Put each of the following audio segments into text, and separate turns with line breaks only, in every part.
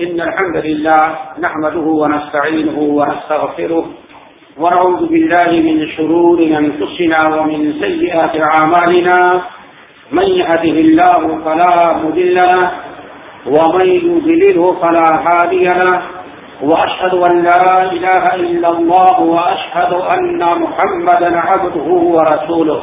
إن الحمد لله نحمده ونستعينه ونستغفره ونعوذ بالله من شرور أنفسنا ومن سيئات عمالنا من يهده الله فلا مدل له ومن يذلله فلا هادي له وأشهد أن لا إله إلا الله وأشهد أن محمدا عبده ورسوله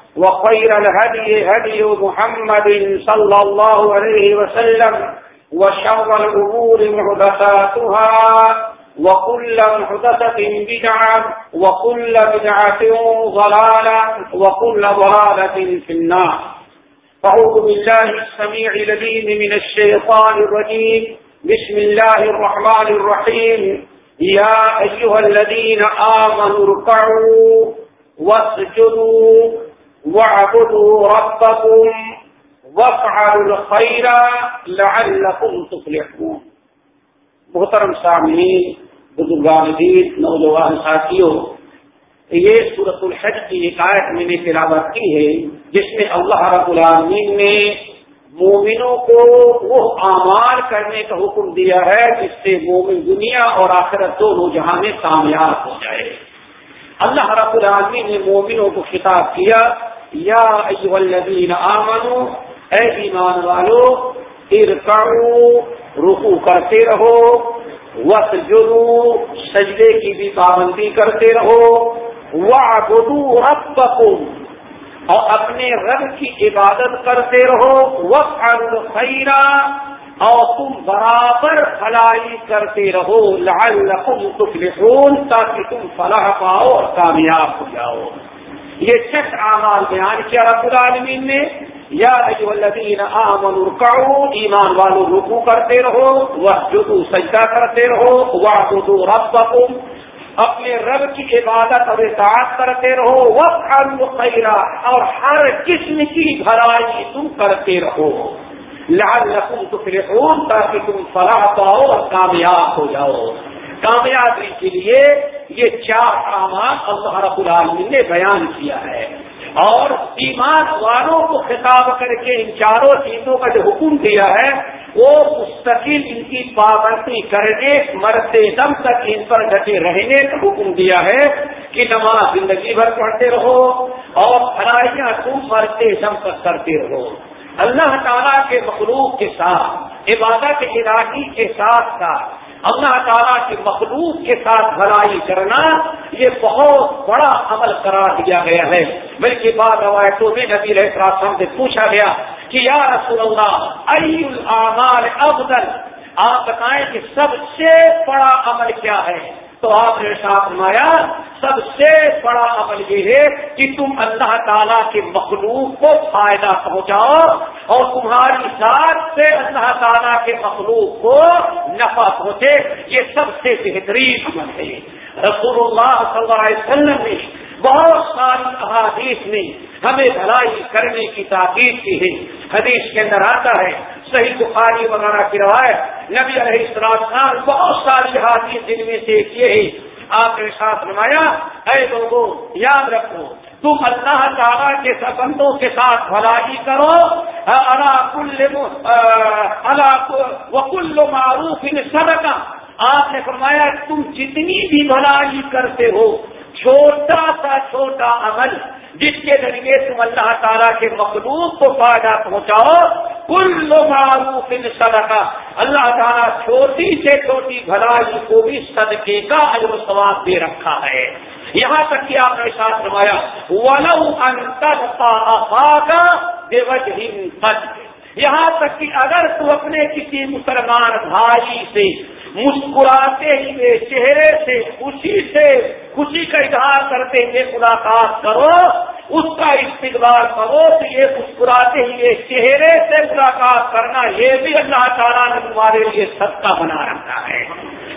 وخير الهدي هدي محمد صلى الله عليه وسلم وشر الأمور محدثاتها وكل محدثة بدعة وكل بدعة ضلالة وكل ضلالة في النار. فعوذ بالله السميع لدين من الشيطان الرجيم. بسم الله الرحمن الرحيم. يا أيها الذين آمنوا اركعوا واسجدوا واعبدوا ربكم وافعلوا الخير لعلكم تفلحون. محترم سامعین، بزرگان دین نوجوان ساتھیوں، یہ صورت الحج کی ایک آیت میں نے تلاوت کی ہے، جس میں اللہ رب العالمین نے مومنوں کو وہ اعمال کرنے کا حکم دیا ہے، جس سے مومن دنیا اور آخرت دونوں جہاں میں کامیاب ہو جائے۔ اللہ رب العالمین نے مومنوں کو خطاب کیا یا ایو الذین آمنو اے ایمان والو ارکعو رکو کرتے رہو وقت سجدے کی بھی پابندی کرتے رہو وعبدو ربکم، اور اپنے رب کی عبادت کرتے رہو وقت الخیرہ اور تم برابر فلائی کرتے رہو، لعلکم تفلحون، تاکہ تم فلاح پاؤ اور کامیاب ہو جاؤ۔ یہ چھ اعمال بیان کیا رب العالمین نے۔ یا الذین آمنوا رکعوا ایمان والو رکو کرتے رہو، وسجدوا، سجدہ کرتے رہو، واعبدوا ربکم، اپنے رب کی عبادت اور اطاعت کرتے رہو وقت خیرہ اور ہر قسم کی بھلائی تم کرتے رہو۔ لعلکم تفلحون، تاکہ تم فلاح پاؤ اور کامیاب ہو جاؤ۔ کامیابی کے لیے یہ چار احمد اللہ رب العالمین نے بیان کیا ہے۔ اور ایمان والوں کو خطاب کر کے ان چاروں چیزوں کا جو حکم دیا ہے، وہ مستقل ان کی پابندی کرنے، مرتے دم تک ان پر ڈٹے رہنے کا حکم دیا ہے کہ نماز زندگی بھر پڑھتے رہو اور بھلائیاں تم مرتے دم تک کرتے رہو۔ اللہ تعالیٰ کے مخلوق کے ساتھ، عبادت الہی کے ساتھ ساتھ اللہ تعالیٰ کی مخلوق کے ساتھ بھلائی کرنا یہ بہت بڑا عمل قرار دیا گیا ہے۔ بلکہ بعض روایتوں میں نبی رہے سے پوچھا گیا کہ یا رسول اللہ العمال افضل؟ آپ بتائیں کہ سب سے بڑا عمل کیا ہے؟ تو آپ نے ساتھ فرمایا، سب سے بڑا عمل یہ ہے کہ تم اللہ تعالیٰ کے مخلوق کو فائدہ پہنچاؤ اور تمہاری ساتھ سے اللہ تعالیٰ کے مخلوق کو نفع پہنچے۔ یہ سب سے بہترین عمل ہے۔ رسول اللہ صلی اللہ علیہ وسلم نے بہت ساری احادیث میں ہمیں بھلائی کرنے کی تاکید کی ہے۔ حدیث کے اندر آتا ہے، صحیح بخاری وغیرہ کی روایت، نبی علیہ السلام بہت ساری حادث جن میں سے یہ ہے۔ آپ نے ساتھ نمایا اے لوگوں یاد رکھو، تم اللہ تعالیٰ کے سبندوں کے ساتھ بھلائی کرو۔ وکل معروف ان کا آپ نے فرمایا، تم جتنی بھی بھلائی کرتے ہو، چھوٹا سا چھوٹا عمل جس کے ذریعے تم اللہ تعالیٰ کے مخلوق کو فائدہ پہنچاؤ، کل معروف صدقہ۔ اللہ تعالیٰ چھوٹی سے چھوٹی بھلائی کو بھی صدقے کا اجر ثواب دے رکھا ہے۔ یہاں تک کہ آپ نے ساتھ نمایا ولو انتر کا بے یہاں تک کہ اگر تو اپنے کسی مسلمان بھائی سے مسکراتے ہوئے چہرے سے خوشی سے خوشی کا اظہار کرتے ہوئے ملاقات کرو، اس کا استقبال کرو تو یہ مسکراتے ہوئے چہرے سے ملاقات کرنا یہ بھی اللہ تعالیٰ نے تمہارے لیے سستا بنا رکھا ہے۔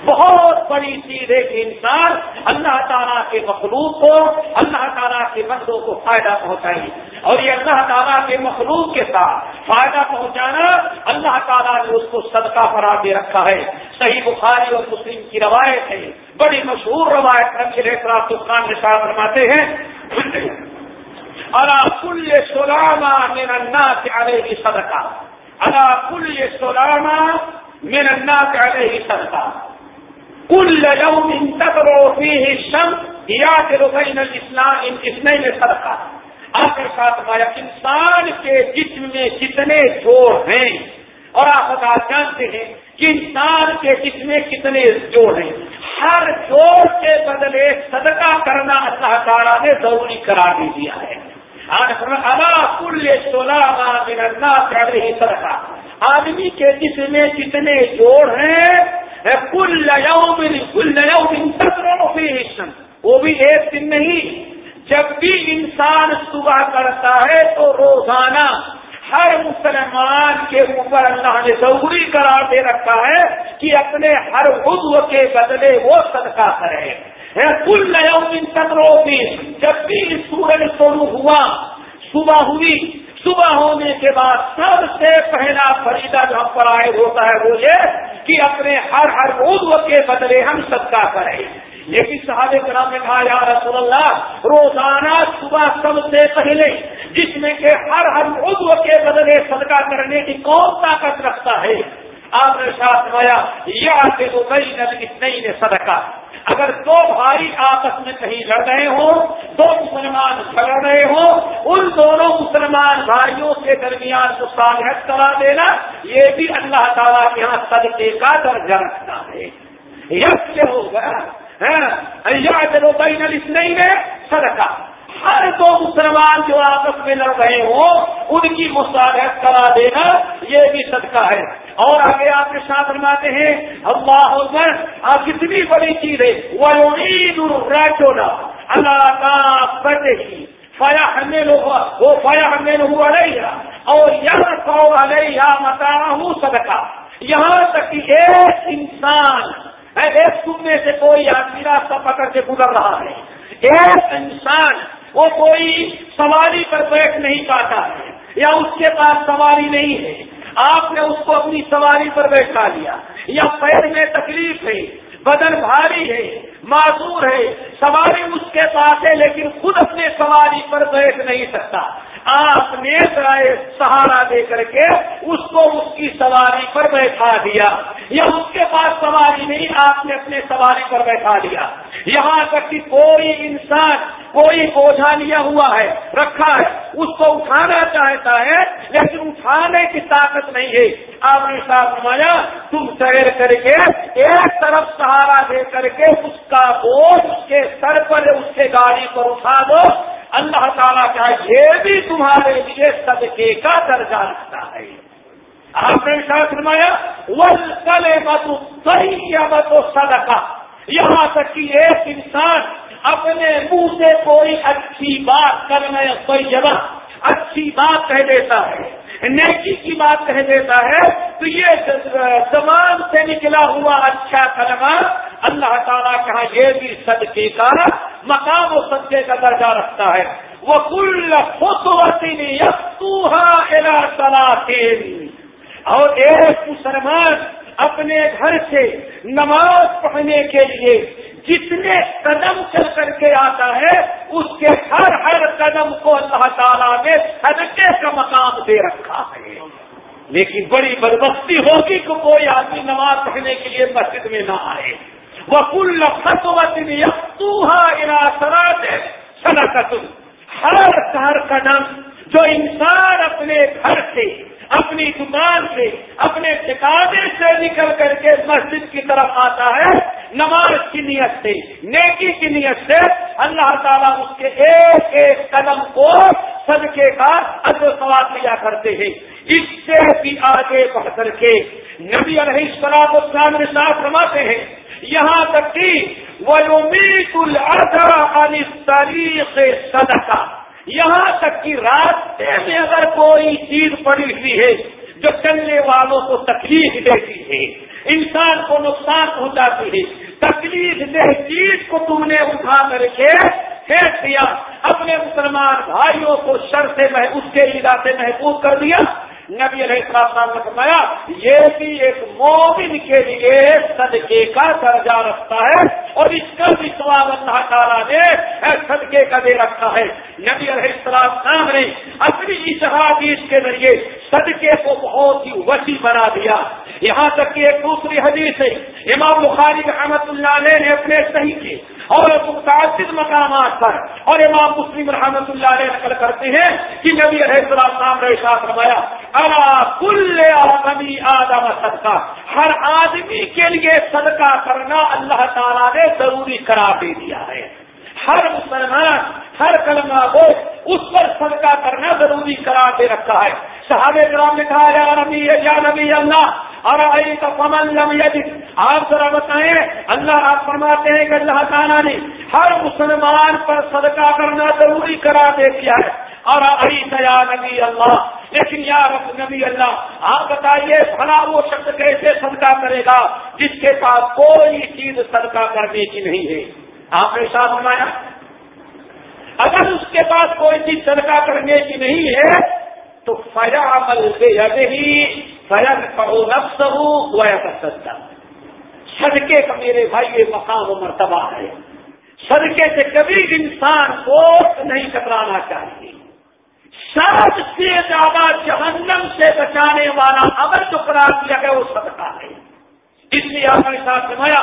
بہت بڑی چیز ہے کہ انسان اللہ تعالیٰ کے مخلوق کو، اللہ تعالیٰ کے بندوں کو فائدہ پہنچائے۔ اور یہ اللہ تعالیٰ کے مخلوق کے ساتھ فائدہ پہنچانا اللہ تعالیٰ نے اس کو صدقہ فرا دے رکھا ہے۔ صحیح بخاری اور مسلم کی روایت ہے۔ بڑی مشہور روایت نبی احتراب خان کے ساتھ فرماتے ہیں اللہ کل سلاما میرا نا پیارے ہی صدقہ۔ اللہ کل سلاما میرا نا پیارے ہی صدقہ۔ کل يوم تقرو فيه الشمس يعتر بين الاسلام اثنين صدقہ۔ آپ کے ساتھ ہمارا انسان کے جسم میں کتنے جوڑ ہیں اور آپ جانتے ہیں کہ انسان کے جسم میں کتنے جوڑ ہیں؟ ہر جوڑ کے بدلے صدقہ کرنا اللہ تعالیٰ نے ضروری قرار دے دیا ہے۔ کل سولہ ہی صدقہ۔ آدمی کے جسم میں کتنے جوڑ ہیں؟ کل کل وہ بھی ایک دن نہیں۔ جب بھی انسان صبح کرتا ہے تو روزانہ ہر مسلمان کے اوپر اللہ نے ضروری قرار دے رکھا ہے کہ اپنے ہر عضو کے بدلے وہ صدقہ کرے۔ کل یوم تکرو بھی جب بھی سورج شروع ہوا، صبح ہوئی، صبح ہونے کے بعد سب سے پہلا فریدہ جو ہم پر آئے ہوتا ہے وہ یہ کہ اپنے ہر ہر عضو کے بدلے ہم صدقہ کریں۔ یہ بھی صحابہ کرام نے کہا، یا رسول اللہ، روزانہ صبح سب سے پہلے جس میں کہ ہر ہر عضو کے بدلے صدقہ کرنے کی کون طاقت رکھتا ہے؟ آپ نے ساتھ مایا یہ آتے تو نئی نئی نے صدقہ اگر دو بھائی آپس میں کہیں لڑ رہے ہوں، دو مسلمان جھگڑ رہے ہوں، ان دونوں مسلمان بھائیوں کے درمیان کو کرا دینا، یہ بھی اللہ تعالیٰ کے یہاں صدقے کا درجہ رکھتا ہے۔ یس ہوگا بین نہیں ہے صدقہ ہر دو مسلمان جو آپس میں لڑ رہے ہوں، ان کی مساحت کرا دینا یہ بھی صدقہ ہے۔ اور آگے آپ کے ساتھ فرماتے ہیں، اللہ آپ کتنی بڑی چیز ہے۔ وہ عید الرجولا اللہ کا ہی فیا ہمیں وہ فیا ہمیں ہوا رہی اور یہاں سو علیہ متا ہوں صدقہ۔ یہاں تک کہ ایک انسان ایک سننے سے کوئی آدمی راستہ پکڑ کے گزر رہا ہے۔ ایک انسان، وہ کوئی سواری پر بیٹھ نہیں پاتا ہے یا اس کے پاس سواری نہیں ہے۔ آپ نے اس کو اپنی سواری پر بیٹھا لیا۔ یا پیر میں تکلیف ہے، بدن بھاری ہے، معذور ہے۔ سواری اس کے پاس ہے، لیکن خود اپنے سواری پر بیٹھ نہیں سکتا۔ آپ نے سہارا دے کر کے اس کو اس کی سواری پر بیٹھا دیا۔ یا اس کے پاس سواری نہیں، آپ نے اپنے سواری پر بیٹھا دیا۔ یہاں تک کہ کوئی انسان، کوئی بوجھا لیا ہوا ہے، رکھا ہے، اس کو اٹھانا چاہتا ہے، لیکن اٹھانے کی طاقت نہیں ہے۔ آپ نے ساتھ نمایا تم ٹہر کر کے ایک طرف سہارا دے کر کے اس کا بوجھ اس کے سر پر، اس کے گاڑی پر اٹھا دو۔ اللہ تعالیٰ کا یہ بھی تمہارے لیے صدقے کا درجہ رکھتا ہے. آپ نے ساتھ نمایا ول کلے صحیح یا صدقہ یہاں تک کہ ایک انسان اپنے منہ سے کوئی اچھی بات کرنا یا کوئی جگہ اچھی بات کہہ دیتا ہے، نیکی کی بات کہہ دیتا ہے، تو یہ زبان سے نکلا ہوا اچھا کلمہ اللہ تعالیٰ کہا، یہ بھی صدقے کا مقام و صدقے کا درجہ رکھتا ہے۔ وہ کل خطوطی اور ایک مسلمان اپنے گھر سے نماز پڑھنے کے لیے جتنے قدم چل کر کے آتا ہے، اس کے ہر ہر قدم کو اللہ تعالیٰ نے صدقے کا مقام دے رکھا ہے۔ لیکن بڑی بدبختی ہوگی کہ کوئی آدمی نماز پڑھنے کے لیے مسجد میں نہ آئے۔ وہ کل فتوت یقوہا سرات ہے سنا
ہر ہر قدم جو انسان اپنے گھر سے، اپنی دکان سے، اپنے ٹھکانے سے نکل کر کے مسجد کی طرف آتا ہے، نماز کی نیت سے، نیکی کی نیت سے اللہ تعالیٰ اس کے ایک ایک قدم کو صدقے کا اصل سوال لیا کرتے ہیں۔ اس سے بھی آگے بڑھ کر کے نبی علیہ السلام اسلام ساتھ رواتے ہیں یہاں تک کہ وہ امید تاریخ صدقہ یہاں تک کہ راستے میں اگر کوئی چیز پڑی ہوئی ہے جو چلنے والوں کو تکلیف دیتی ہے، انسان کو نقصان پہنچاتی ہے، تکلیف دہ چیز کو تم نے اٹھا کر کے پھینک دیا، اپنے مسلمان بھائیوں کو شر سے اس کے علاقے محفوظ کر دیا۔ نبی علیہ السلام نے فرمایا، یہ بھی ایک مومن کے لیے صدقے کا درجہ رکھتا ہے۔ اور اس کا بھی سواب اللہ تعالیٰ نے صدقے کا دے رکھا ہے۔ نبی علیہ السلام نے اپنی اس حادیث کے ذریعے صدقے کو بہت ہی وسیع بنا دیا۔ یہاں تک کہ ایک دوسری حدیث ہے، امام بخاری رحمت اللہ علیہ نے اپنے صحیح کے اور متعدد مقامات پر اور امام مسلم رحمت اللہ علیہ نقل کرتے ہیں کہ نبی علیہ السلام نے ساتھ روایا کل آدمی آدم صدقہ۔ ہر آدمی کے لیے صدقہ کرنا اللہ تعالیٰ نے ضروری قرار دے دیا ہے۔ ہر مسلمان، ہر کلمہ کو اس پر صدقہ کرنا ضروری قرار دے رکھا ہے۔ صحابہ کرام نے کہا، یا نبی یا نبی اللہ اور آپ ذرا بتائیں، اللہ آپ فرماتے ہیں کہ اللہ تعالیٰ نے ہر مسلمان پر صدقہ کرنا ضروری قرار دے دیا ہے۔ اور ابھی یا نبی اللہ۔ لیکن یا رب نبی اللہ، آپ بتائیے، بھلا وہ شخص کیسے صدقہ کرے گا جس کے پاس کوئی چیز صدقہ کرنے کی نہیں ہے؟ آپ نے ساتھ فرمایا، اگر اس کے پاس کوئی چیز صدقہ کرنے کی نہیں ہے، تو فیا عمل سے ہی فیض پڑھو نفس ہوں سستا صدقے کا میرے بھائی، یہ مقام و مرتبہ ہے۔ صدقے سے کبھی انسان کو نہیں کترانا چاہیے۔ سب سے زیادہ جہنم سے بچانے والا عمل جو قرار دیا گیا وہ صدقہ ہے۔ اس لیے آپ نے ساتھ سمایا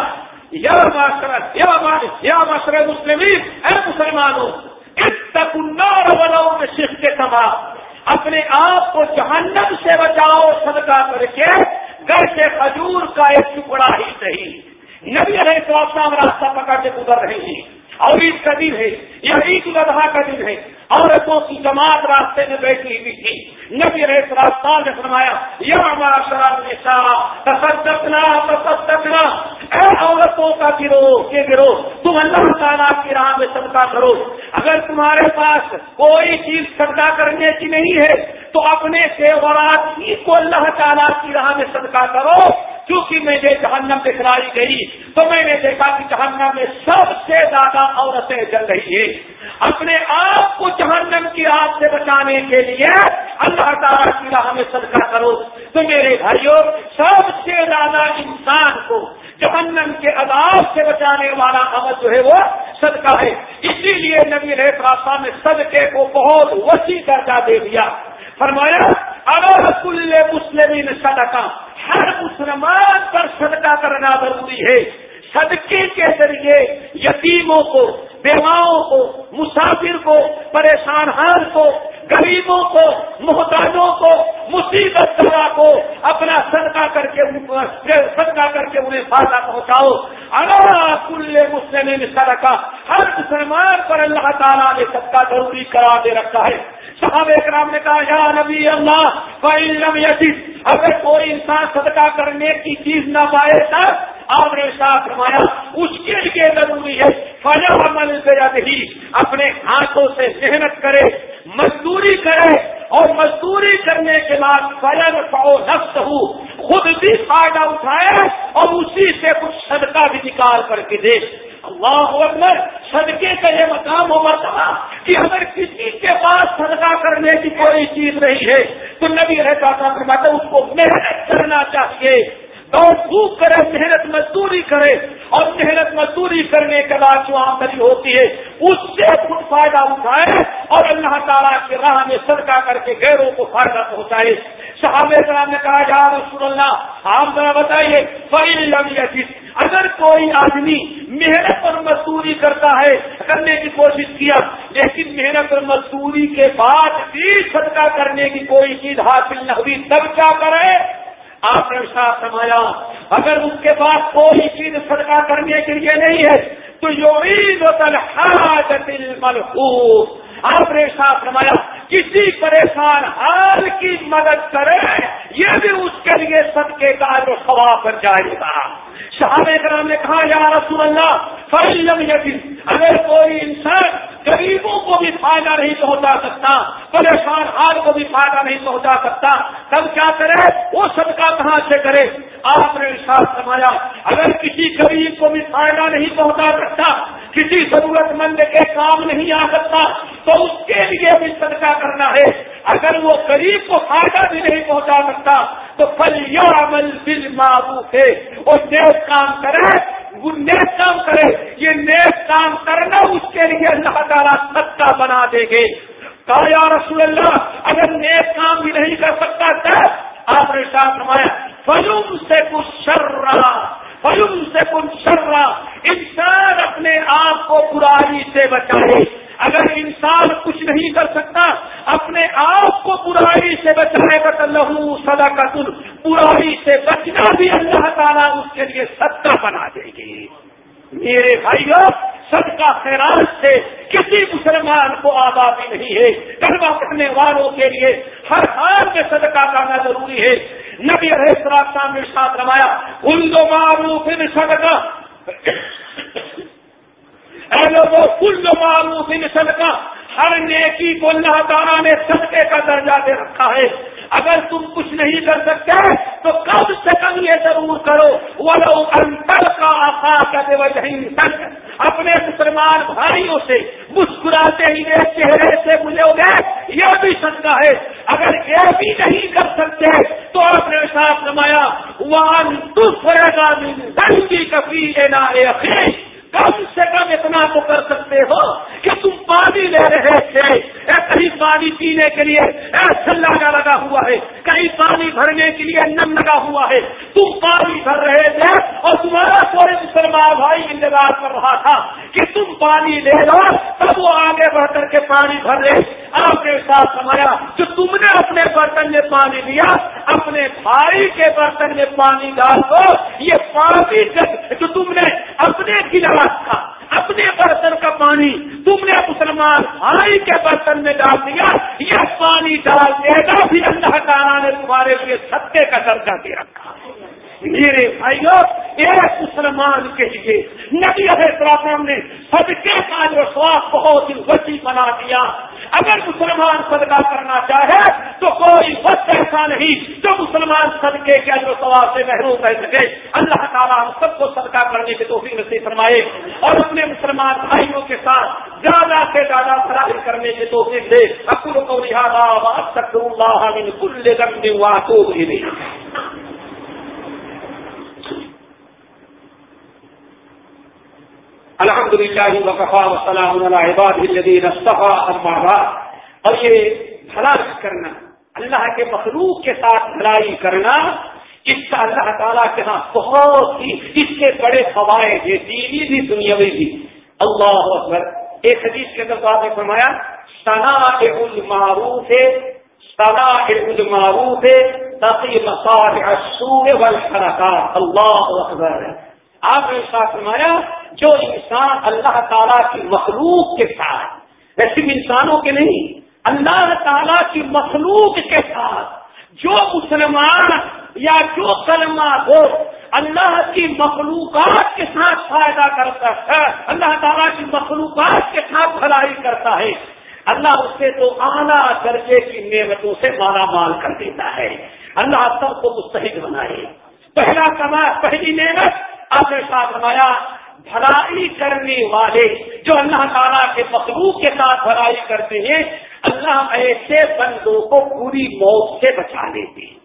یا مسئلہ مسلم اے مسلمانوں تک میں شف کے سما اپنے آپ کو جہنم سے بچاؤ، صدقہ کر کے گھر سے کھجور کا ایک ٹکڑا ہی صحیح نبی علیہ السلام راستہ پکڑ کے گزر رہے ہیں۔ اور عید کا دن ہے یا عید الاضحیٰ کا دن ہے۔ عورتوں کی جماعت راستے میں بیٹھی ہوئی تھی۔ نبی رہے راستہ نے فرمایا یہ ہمارا شراب نشا تصدقنا تصدقنا۔ اے عورتوں کا گروہ، یہ گروہ، تم اللہ تعالیٰ کی راہ میں صدقہ کرو۔ اگر تمہارے پاس کوئی چیز صدقہ کرنے کی نہیں ہے، تو اپنے سیورات ہی کو اللہ تعالیٰ کی راہ میں صدقہ کرو۔ کیونکہ میں نے جہنم دکھلائی گئی، تو میں نے دیکھا کہ جہنم میں سب سے زیادہ عورتیں جل رہی ہیں۔ اپنے آپ کو جہنم کی آگ سے بچانے کے لیے اللہ تعالیٰ کی راہ میں صدقہ کرو۔ تو میرے بھائیوں، سب سے زیادہ انسان کو جہنم کے عذاب سے بچانے والا عمل جو ہے وہ صدقہ ہے۔ اسی لیے نبی راستہ نے صدقے کو بہت وسیع درجہ دے دیا۔ فرمایا اگر کل مسلم صدقہ ہر مسلمان پر صدقہ کرنا ضروری ہے۔ صدقے کے ذریعے یتیموں کو، بیواؤں کو، مسافر کو، پریشان حال کو، غریبوں کو، محتاجوں کو، مصیبت دوا کو اپنا صدقہ کر کے صدقہ کر کے انہیں فائدہ پہنچاؤ۔ اگر کل مسلم صدقہ ہر مسلمان پر اللہ تعالیٰ نے صدقہ ضروری کرا دے رکھا ہے۔ صاحب اکرام نے کہا، یا نبی اللہ یزید اگر کوئی انسان صدقہ کرنے کی چیز نہ پائے تب آپ نے ساتھ فرمایا، اس کے لیے ضروری ہے فجا عمل ہی اپنے ہاتھوں سے محنت کرے، مزدوری کرے اور مزدوری کرنے کے بعد فجر پاؤ نفس ہو خود بھی فائدہ اٹھائے اور اسی سے کچھ صدقہ بھی نکال کر کے دے۔ اللہ اکبر، صدقے کا یہ مقام ہو مرتبہ کہ اگر کسی کے پاس کرنے کی کوئی چیز نہیں ہے۔ تو نبی رہتا تھا اس کو محنت کرنا چاہیے۔ دوڑ دھوپ کرے، محنت مزدوری کرے۔ اور محنت مزدوری کرنے کے بعد جو آمدنی ہوتی ہے، اس سے خود فائدہ اٹھائے اور اللہ تعالیٰ کی راہ میں صدقہ کر کے غیروں کو فائدہ پہنچائے۔ صحابہ کرام نے کہا، یا رسول اللہ، آپ ذرا بتائیے فعل اگر کوئی آدمی محنت اور مزدوری کرتا ہے، کرنے کی کوشش کیا، لیکن محنت اور مزدوری کے بعد بھی صدقہ کرنے کی کوئی چیز حاصل نہ ہوئی، تب کیا کرے؟ آپ نے ساتھ سمایا اگر اس کے پاس کوئی چیز صدقہ کرنے کے لیے نہیں ہے، تو یو ملحوظ آپ نے ساتھ سمایا کسی پریشان حال کی مدد کرے، یہ بھی اس کے لیے سب کے کار و ثواب بن جائے گا صحابہ کرام نے کہا، یا رسول اللہ فلم یقین اگر کوئی انسان غریبوں کو بھی فائدہ نہیں پہنچا سکتا، پریشان حال کو بھی فائدہ نہیں پہنچا سکتا، تب کیا کرے؟ وہ صدقہ کہاں سے کرے؟ آپ نے ساتھ سمایا اگر کسی غریب کو بھی فائدہ نہیں پہنچا سکتا، کسی ضرورت مند کے کام نہیں آ سکتا، تو اس کے لیے بھی صدقہ کرنا ہے۔ اگر وہ غریب کو فائدہ بھی نہیں پہنچا سکتا، تو پل یا عمل بل معروف ہے وہ نیک کام کرے وہ نیک کام کرے، یہ نیک کام کرنا اس کے لیے اللہ تعالیٰ صدقہ بنا دے گے۔ کہا یا رسول اللہ، اگر نیک کام بھی نہیں کر سکتا تھا آپ نے ساتھ نمایا فلوم سے کچھ شر رہا فلوم سے کچھ شر رہا انسان اپنے آپ کو برائی سے بچائے اگر انسان کچھ نہیں کر سکتا اپنے آپ کو برائی سے بچائے گا تو لہو سدا کا تل برائی سے بچنا بھی اللہ تعالیٰ اس کے لیے ستا بنا دے گی میرے بھائیوں سب کا خیرات سے کسی مسلمان کو آزادی نہیں ہے۔ کلمہ پڑھنے والوں کے لیے ہر حال میں صدقہ کرنا ضروری ہے۔ نبی رہے نے ساتھ روایا ان دو معروف ان صدقہ. اے لوگوں کل معروف ان صدقہ۔ ہر نیکی کو اللہ تعالیٰ نے صدقے کا درجہ دے رکھا ہے۔ اگر تم کچھ نہیں کر سکتے تو کم سے کم یہ ضرور کرو۔ وہ لوگ انتر کا آفا کرتے وجہ اپنے مسلمان بھائیوں سے مسکراتے ہی میرے چہرے سے ملے ہو گئے یہ بھی صدقہ ہے۔ اگر یہ بھی نہیں کر سکتے تو آپ نے ساتھ نمایا وہاں دوسرے کا دن کی کفی لینا کم سے کم اتنا تو کر سکتے ہو کہ تم پانی لے رہے تھے۔ کہیں پانی پینے کے لیے لگا لگا ہوا ہے۔ کہیں پانی بھرنے کے لیے نم لگا ہوا ہے۔ تم پانی بھر رہے تھے اور تمہارا کوئی مسلمان بھائی انتظار کر رہا تھا کہ تم پانی لے لو۔ تب وہ آگے بڑھ کر کے پانی بھر لے آپ نے ساتھ سمایا جو تم نے اپنے برتن میں پانی لیا، اپنے بھائی کے برتن میں پانی ڈال دو۔ یہ پانی جو تم نے اپنے گلاس کا، اپنے برتن کا پانی تم نے مسلمان بھائی کے برتن میں ڈال دیا، یہ پانی ڈال دے گا بھی اللہ تعالیٰ نے تمہارے لیے ستے کا درجہ دے رکھا۔ میرے بھائیوں ایک مسلمان کے لیے، نبی السلام نے صدقے کا جو سواس بہت ہی وسیع بنا دیا۔ اگر مسلمان صدقہ کرنا چاہے تو کوئی وقت ایسا نہیں جو مسلمان صدقے کے جو سواب سے محروم رہ سکے۔ اللہ تعالیٰ ہم سب کو صدقہ کرنے کی توفیق نصیب فرمائے اور اپنے مسلمان بھائیوں کے ساتھ زیادہ سے زیادہ فراہم کرنے کی توفیق دے۔ اکل کو لہٰذا اللہ کل گندی الحمد للہ وقفا وسلام الدین اور یہ بھلا کرنا، اللہ کے مخلوق کے ساتھ بھلائی کرنا، اس کا اللہ تعالیٰ کے ہاں بہت ہی، اس کے بڑے فوائد ہیں، دینی بھی، دنیاوی بھی۔ اللہ اکبر۔ ایک حدیث کے اندر آپ نے فرمایا سنا المعروف ہے سنا المعروف ہے تاکہ مساج اللہ اکبر۔ آپ نے ساتھ فرمایا جو انسان اللہ تعالیٰ کی مخلوق کے ساتھ ویسے انسانوں کے نہیں، اللہ تعالیٰ کی مخلوق کے ساتھ، جو مسلمان یا جو کلمہ ہو، اللہ کی مخلوقات کے ساتھ فائدہ کرتا ہے، اللہ تعالیٰ کی مخلوقات کے ساتھ بھلائی کرتا ہے۔ اللہ اس سے تو اعلیٰ درجے کی نعمتوں سے مالا مال کر دیتا ہے۔ اللہ سب کو مستحق بنائے۔ پہلا کما پہلی نعمت، آپ نے ساتھ بنایا بھلائی کرنے والے جو اللہ تعالیٰ کے مخلوق کے ساتھ بھلائی کرتے ہیں، اللہ ایسے بندوں کو پوری موت سے بچا لیتے ہیں۔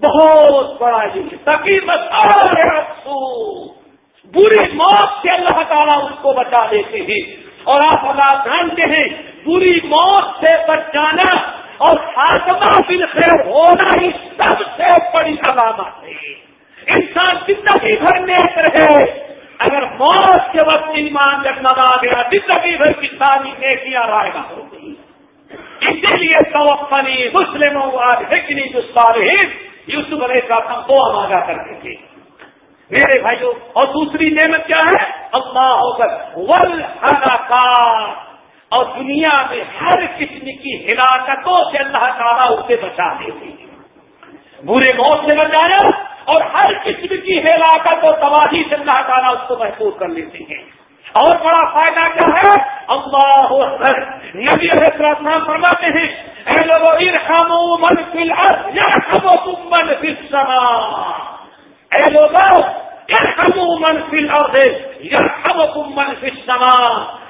بہت بڑا یہ تقیبت بری موت سے اللہ تعالیٰ اس کو بچا دیتے ہیں۔ اور آپ اللہ جانتے ہیں بری موت سے بچ جانا اور خاتمہ بل خیر ہونا ہی سب سے بڑی علامت ہے۔ انسان زندگی بھر نیک رہے۔ اگر موت کے وقت ایمان آسمان جگمگا گیا زندگی بھر کی ساری نیکیاں رائے گا اسی لیے توفنی مسلم ہکنی جو صالحین یوسف علیہ السلام کو مانگا کرتے تھے۔ میرے بھائیوں اور دوسری نعمت کیا ہے؟ اللہ ہو کر ول اور دنیا میں ہر قسم کی ہلاکتوں سے اللہ تعالیٰ اسے بچا دیتے برے موت سے بچایا اور ہر قسم کی ہلاکت اور تباہی سے اللہ تعالیٰ اس کو محفوظ کر لیتے ہیں۔ اور بڑا فائدہ کیا ہے؟ اللہ نبی علیہ فرماتے ہیں، اے لوگوں ارحمو من فی الارض، یرحمکم من فی السماء۔ اے لوگوں ارحمو من فی الارض، یرحمکم من فی السماء۔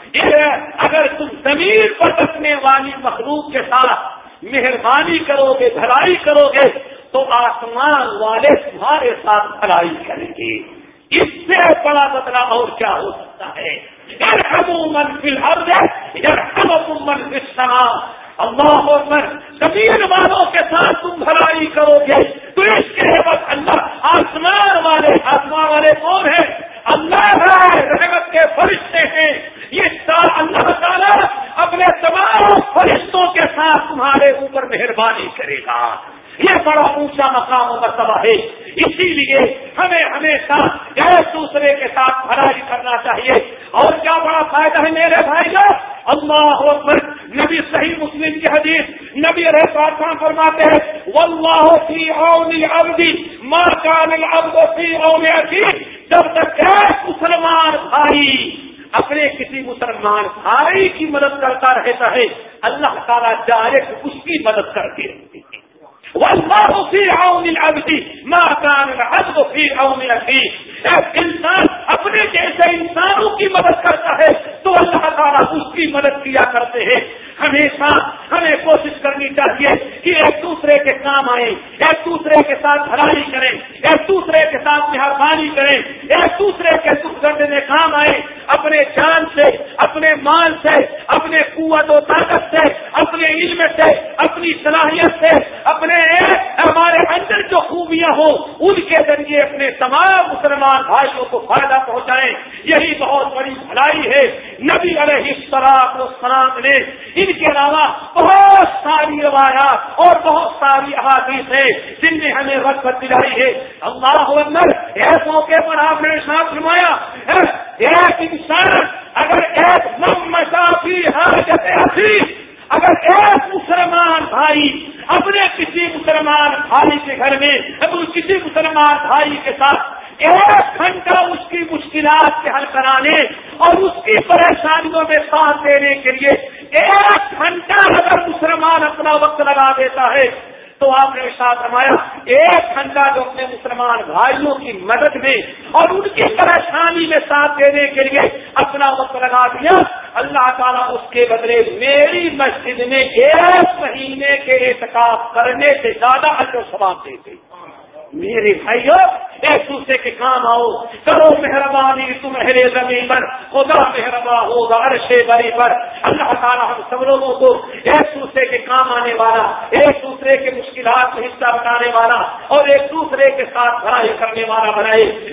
اگر تم زمین پر رکھنے والی مخلوق کے ساتھ مہربانی کرو گے، بھلائی کرو گے تو آسمان والے تمہارے ساتھ بھلائی کریں گے۔ اس سے بڑا بدلا اور کیا ہو سکتا ہے؟ من فی الارض من فی السماء۔ اللہ اکبر زمین والوں کے ساتھ تم بھلائی کرو گے۔ تو اس کے بعد اللہ آسمان والے آسمان والے کون ہیں؟ اللہ ہے، رحمت کے فرشتے ہیں۔ یہ اللہ تعالیٰ اپنے تمام فرشتوں کے ساتھ تمہارے اوپر مہربانی کرے گا۔ یہ بڑا اونچا مقام و مرتبہ ہے۔ اسی لیے ہمیں ہمیشہ ایک دوسرے کے ساتھ بھلائی کرنا چاہیے۔ اور کیا بڑا فائدہ ہے میرے بھائی کا اللہ اکبر، نبی صحیح مسلم کی حدیث نبی رہے فرماتے ہیں، واللہ فی اونی عبدی ما کان العبد فی اون اخی جب تک ایک مسلمان بھائی اپنے کسی مسلمان بھائی کی مدد کرتا رہتا ہے، اللہ تعالیٰ ڈائریکٹ اس کی مدد کرتے رہتے ہیں والله في عون العبد ما كان العبد في عون اخيه انسان اپنے جیسے انسانوں کی مدد کرتا ہے تو اللہ تعالیٰ اس کی مدد کیا کرتے ہیں. ہمیشہ ہمیں کوشش کرنی چاہیے کہ ایک دوسرے کے کام آئے ایک دوسرے کے ساتھ بھلائی کریں، ایک دوسرے کے ساتھ مہربانی کریں، ایک دوسرے کے سکھ گرد میں کام آئے اپنے جان سے، اپنے مال سے، اپنے قوت و طاقت سے، اپنے علم سے، اپنی صلاحیت سے اپنے ہمارے اندر جو خوبیاں ہوں، ان کے ذریعے اپنے تمام مسلمان بھائیوں کو فائدہ پہنچائیں۔ یہی بہت بڑی بھلائی ہے۔ نبی علیہ السلام السلام نے ان کے علاوہ بہت ساری روایات اور بہت ساری احادیث ہے جن نے ہمیں وقت دلائی ہے۔ اللہ اندر ایک موقع پر آپ نے ساتھ فرمایا ایک انسان اگر ایک مسافی حاجت اگر ایک مسلمان بھائی اپنے کسی مسلمان بھائی کے گھر میں کسی مسلمان بھائی کے ساتھ ایک گھنٹہ اس کی مشکلات کے حل کرانے اور اس کی پریشانیوں میں ساتھ دینے کے لیے ایک گھنٹہ اگر مسلمان اپنا وقت لگا دیتا ہے، تو آپ نے ساتھ رمایا ایک گھنٹہ جو اپنے مسلمان بھائیوں کی مدد میں اور ان کی پریشانی میں ساتھ دینے کے لیے اپنا وقت لگا دیا۔ اللہ تعالیٰ اس کے بدلے میری مسجد میں ایک مہینے کے احتکاب کرنے سے زیادہ و ثواب دیتے میرے بھائیو، ایک دوسرے کے کام آؤ۔ کرو مہربانی تمہرے زمین پر، خدا مہربا ہوگا عرش بری پر۔ اللہ تعالیٰ ہم سب لوگوں کو ایک دوسرے کے کام آنے والا، ایک دوسرے کے مشکلات میں حصہ بتانے والا اور ایک دوسرے کے ساتھ بھرائی کرنے والا بنائے۔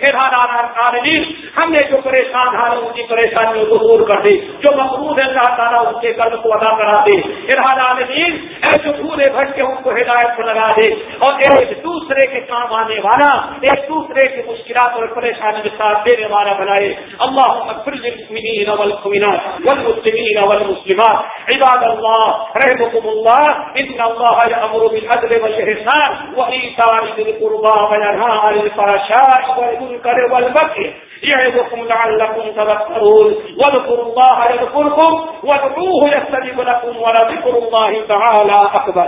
عالمین ہم نے جو پریشان حال ان کی پریشانیوں کو دور کر دی، جو مقبول ہے اللہ تعالیٰ ان کے قرض کو ادا کرا دے۔ ارحان عالمین ایسے پورے بھٹ کے ان کو ہدایت کو لگا دے اور ایک دوسرے کے کام آنے والا، ایک دوسرے کی مشکلات اور پریشانی کے ساتھ دینے والا بنائے۔ اللہ للمؤمنين والمؤمنات والمسلمين والمسلمات۔ عباد الله رحمكم الله ان الله يأمر بالعدل والإحسان وإيتاء ذي القربى وينهى عن الفحشاء والمنكر والبغي يعظكم لعلكم تذكرون واذكروا الله يذكركم وادعوه يستجب لكم ولذكر الله تعالى أكبر